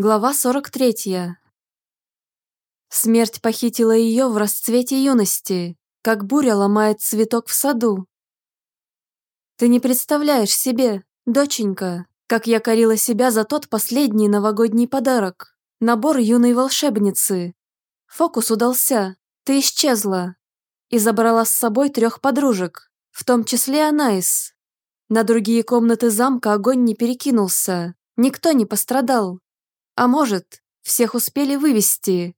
Глава 43. Смерть похитила ее в расцвете юности, как буря ломает цветок в саду. Ты не представляешь себе, доченька, как я корила себя за тот последний новогодний подарок, набор юной волшебницы. Фокус удался, ты исчезла и забрала с собой трех подружек, в том числе Анаис. На другие комнаты замка огонь не перекинулся, никто не пострадал. А может, всех успели вывести?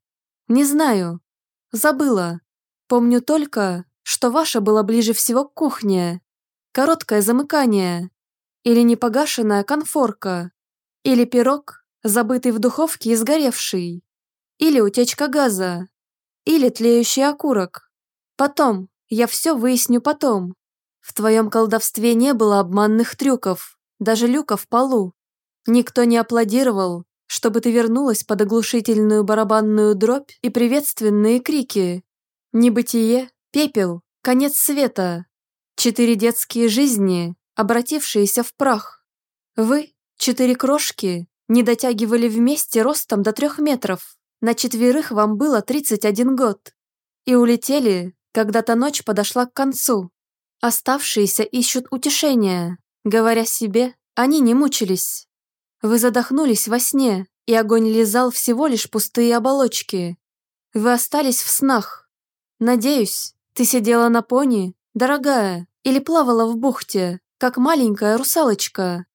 Не знаю. Забыла. Помню только, что ваша была ближе всего к кухне. Короткое замыкание. Или непогашенная конфорка. Или пирог, забытый в духовке и сгоревший. Или утечка газа. Или тлеющий окурок. Потом, я все выясню потом. В твоем колдовстве не было обманных трюков, даже люка в полу. Никто не аплодировал, чтобы ты вернулась под оглушительную барабанную дробь и приветственные крики. Небытие, пепел, конец света. Четыре детские жизни, обратившиеся в прах. Вы, четыре крошки, не дотягивали вместе ростом до трех метров. На четверых вам было 31 год. И улетели, когда-то ночь подошла к концу. Оставшиеся ищут утешения, говоря себе, они не мучились. Вы задохнулись во сне, и огонь лизал всего лишь пустые оболочки. Вы остались в снах. Надеюсь, ты сидела на пони, дорогая, или плавала в бухте, как маленькая русалочка.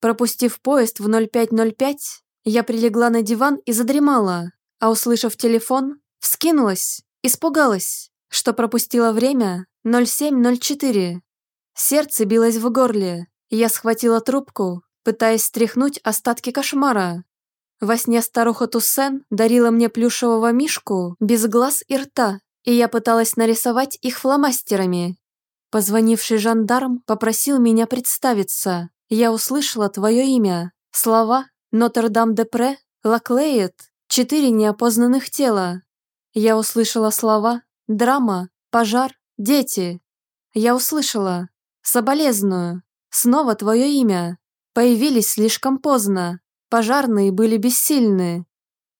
Пропустив поезд в 05.05, я прилегла на диван и задремала, а услышав телефон, вскинулась, испугалась, что пропустила время 07.04. Сердце билось в горле, я схватила трубку пытаясь стряхнуть остатки кошмара. Во сне старуха Туссен дарила мне плюшевого мишку без глаз и рта, и я пыталась нарисовать их фломастерами. Позвонивший жандарм попросил меня представиться. Я услышала твое имя, слова «Нотр-Дам-де-Пре», «Лаклеет», «Четыре неопознанных тела». Я услышала слова «Драма», «Пожар», «Дети». Я услышала «Соболезную», снова твое имя, Появились слишком поздно. Пожарные были бессильны.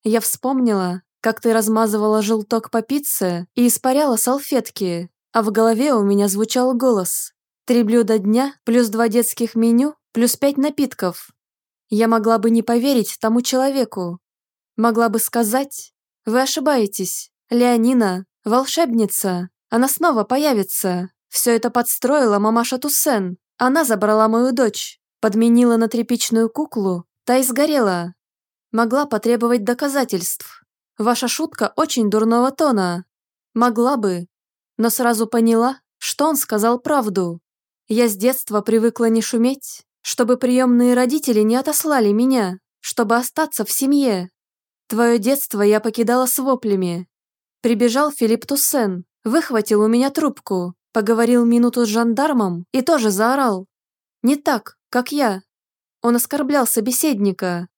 Я вспомнила, как ты размазывала желток по пицце и испаряла салфетки, а в голове у меня звучал голос. Три блюда дня, плюс два детских меню, плюс пять напитков. Я могла бы не поверить тому человеку. Могла бы сказать, вы ошибаетесь, Леонина, волшебница, она снова появится. Все это подстроила мамаша Туссен, она забрала мою дочь. Подменила на тряпичную куклу, та и сгорела. Могла потребовать доказательств. Ваша шутка очень дурного тона. Могла бы. Но сразу поняла, что он сказал правду. Я с детства привыкла не шуметь, чтобы приемные родители не отослали меня, чтобы остаться в семье. Твое детство я покидала с воплями. Прибежал Филипп Туссен, выхватил у меня трубку, поговорил минуту с жандармом и тоже заорал. Не так, как я. Он оскорблял собеседника.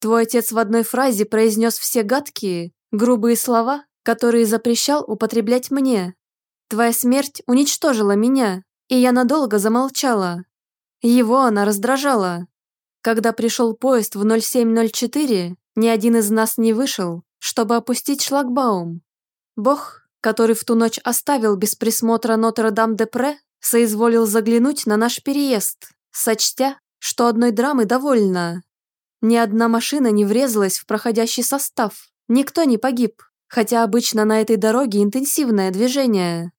Твой отец в одной фразе произнес все гадкие, грубые слова, которые запрещал употреблять мне. Твоя смерть уничтожила меня, и я надолго замолчала. Его она раздражала. Когда пришел поезд в 0704, ни один из нас не вышел, чтобы опустить шлагбаум. Бог, который в ту ночь оставил без присмотра Нотр-Дам-де-Пре, соизволил заглянуть на наш переезд сочтя, что одной драмы довольно. Ни одна машина не врезалась в проходящий состав, никто не погиб, хотя обычно на этой дороге интенсивное движение.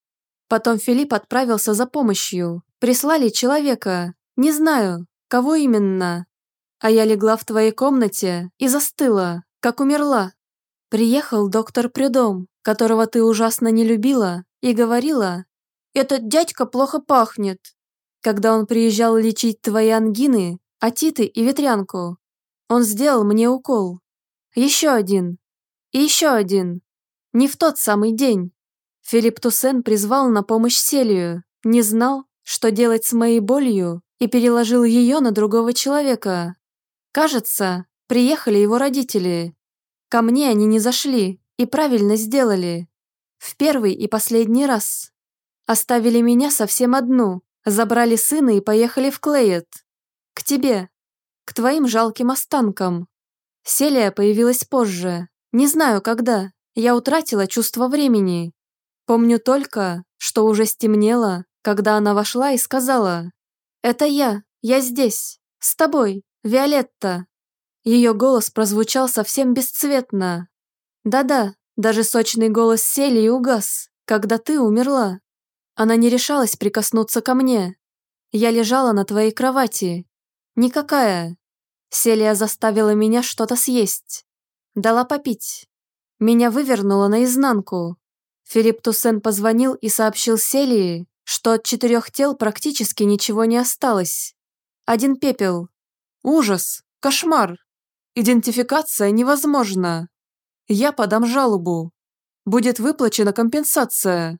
Потом Филипп отправился за помощью, прислали человека, не знаю, кого именно. А я легла в твоей комнате и застыла, как умерла. Приехал доктор Прюдом, которого ты ужасно не любила, и говорила, «Этот дядька плохо пахнет, когда он приезжал лечить твои ангины, атиты и ветрянку. Он сделал мне укол. Еще один. И еще один. Не в тот самый день. Филипп Туссен призвал на помощь Селию, не знал, что делать с моей болью, и переложил ее на другого человека. Кажется, приехали его родители. Ко мне они не зашли и правильно сделали. В первый и последний раз. Оставили меня совсем одну, Забрали сына и поехали в Клеет. К тебе. К твоим жалким останкам. Селия появилась позже. Не знаю, когда. Я утратила чувство времени. Помню только, что уже стемнело, когда она вошла и сказала «Это я, я здесь, с тобой, Виолетта». Ее голос прозвучал совсем бесцветно. Да-да, даже сочный голос Селии угас, когда ты умерла. Она не решалась прикоснуться ко мне. Я лежала на твоей кровати. Никакая. Селия заставила меня что-то съесть. Дала попить. Меня вывернуло наизнанку. Филипп Туссен позвонил и сообщил Селии, что от четырех тел практически ничего не осталось. Один пепел. Ужас, кошмар. Идентификация невозможна. Я подам жалобу. Будет выплачена компенсация.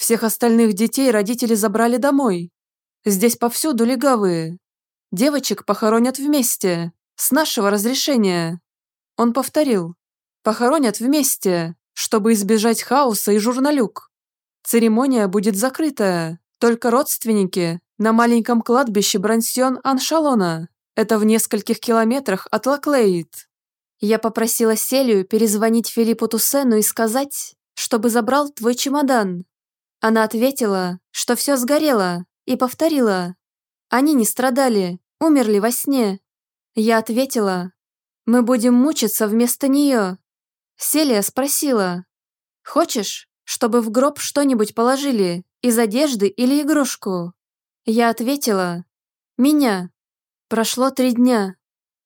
Всех остальных детей родители забрали домой. Здесь повсюду легавые. Девочек похоронят вместе, с нашего разрешения. Он повторил. Похоронят вместе, чтобы избежать хаоса и журналюк. Церемония будет закрытая, только родственники на маленьком кладбище Брансьон-Аншалона. Это в нескольких километрах от Лаклейт. Я попросила Селию перезвонить Филиппу Туссену и сказать, чтобы забрал твой чемодан. Она ответила, что все сгорело, и повторила. Они не страдали, умерли во сне. Я ответила, мы будем мучиться вместо нее. Селия спросила, хочешь, чтобы в гроб что-нибудь положили, из одежды или игрушку? Я ответила, меня. Прошло три дня.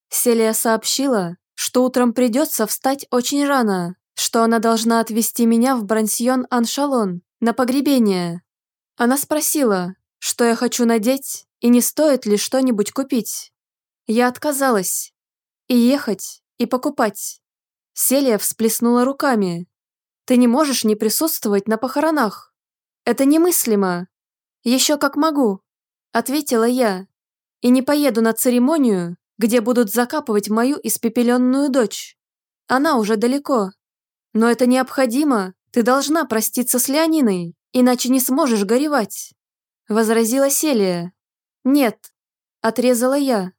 Селия сообщила, что утром придется встать очень рано, что она должна отвезти меня в Брансьон Аншалон на погребение. Она спросила, что я хочу надеть и не стоит ли что-нибудь купить. Я отказалась. И ехать, и покупать. Селия всплеснула руками. «Ты не можешь не присутствовать на похоронах. Это немыслимо. Еще как могу», — ответила я и не поеду на церемонию, где будут закапывать мою испепеленную дочь. Она уже далеко. Но это необходимо, ты должна проститься с Леониной, иначе не сможешь горевать. Возразила Селия. Нет, отрезала я.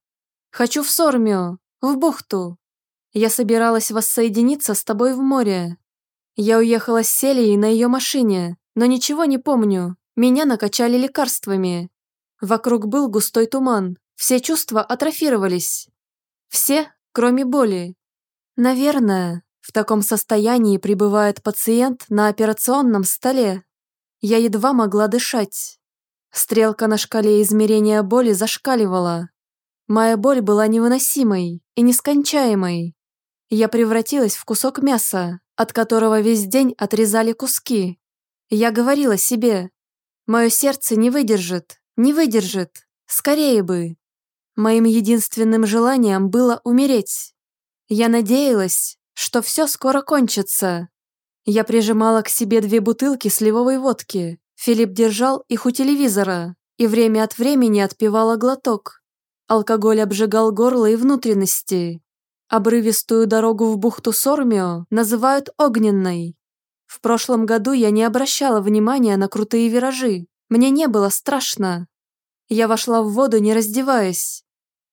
Хочу в Сормио, в бухту. Я собиралась воссоединиться с тобой в море. Я уехала с Селией на ее машине, но ничего не помню. Меня накачали лекарствами. Вокруг был густой туман, все чувства атрофировались. Все, кроме боли. Наверное, в таком состоянии пребывает пациент на операционном столе. Я едва могла дышать. Стрелка на шкале измерения боли зашкаливала. Моя боль была невыносимой и нескончаемой. Я превратилась в кусок мяса, от которого весь день отрезали куски. Я говорила себе, мое сердце не выдержит, не выдержит. Скорее бы. Моим единственным желанием было умереть. Я надеялась, что все скоро кончится. Я прижимала к себе две бутылки сливовой водки. Филипп держал их у телевизора и время от времени отпивала глоток. Алкоголь обжигал горло и внутренности. Обрывистую дорогу в бухту Сормио называют огненной. В прошлом году я не обращала внимания на крутые виражи, мне не было страшно. Я вошла в воду, не раздеваясь.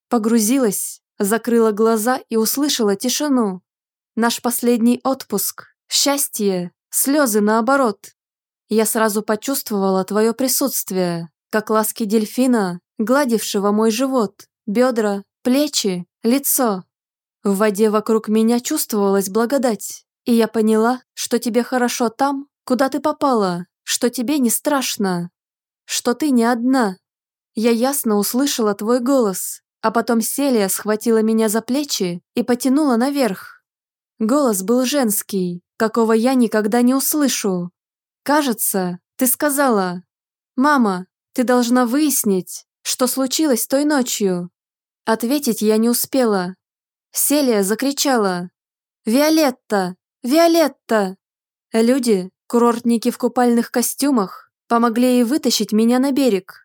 Погрузилась, закрыла глаза и услышала тишину. Наш последний отпуск, счастье, слезы наоборот. Я сразу почувствовала твое присутствие, как ласки дельфина, гладившего мой живот, бедра, плечи, лицо. В воде вокруг меня чувствовалась благодать, и я поняла, что тебе хорошо там, куда ты попала, что тебе не страшно что ты не одна. Я ясно услышала твой голос, а потом Селия схватила меня за плечи и потянула наверх. Голос был женский, какого я никогда не услышу. Кажется, ты сказала, «Мама, ты должна выяснить, что случилось той ночью». Ответить я не успела. Селия закричала, «Виолетта! Виолетта!» Люди, курортники в купальных костюмах, помогли ей вытащить меня на берег.